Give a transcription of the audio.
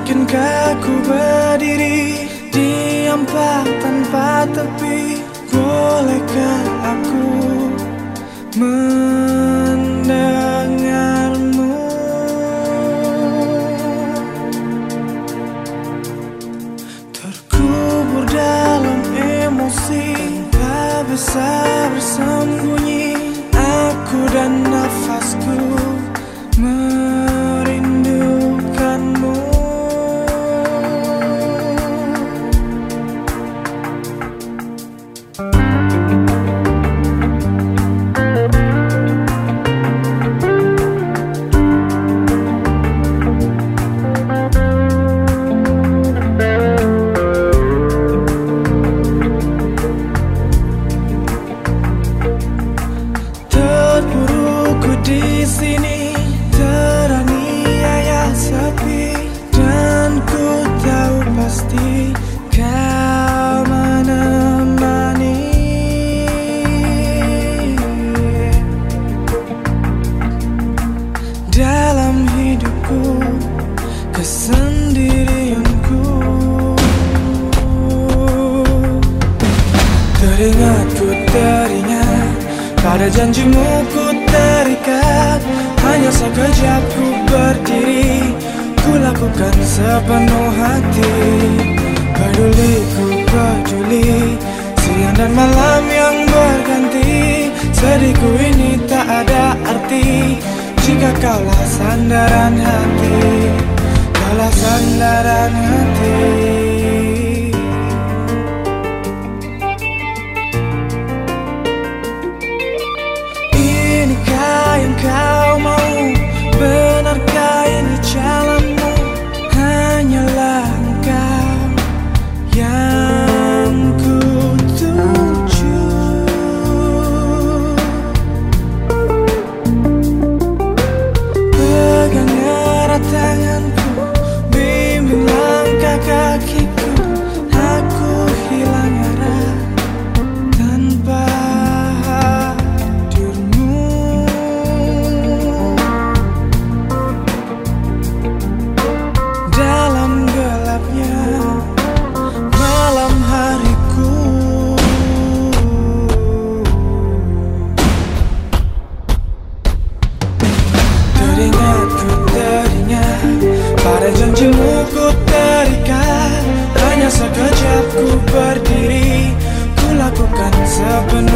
Bukankah ku berdiri Diam tanpa tepi? Bolehkah aku mendengarmu? Terkubur dalam emosi Tak bisa bersembunyi. Aku dan nafasku kesendirianku. Teringat ku teringat pada janjimu ku terikat. Hanya sekejap ku berdiri Ku lakukan sepenuh hati. Peduli ku peduli Siang dan malam yang berganti. Sedihku ini tak ada arti Jika kaulah sandaran hati Kaulah sandaran hati tangan Janjimu ku terikat. Hanya sekejap ku berdiri Ku lakukan sepenuhnya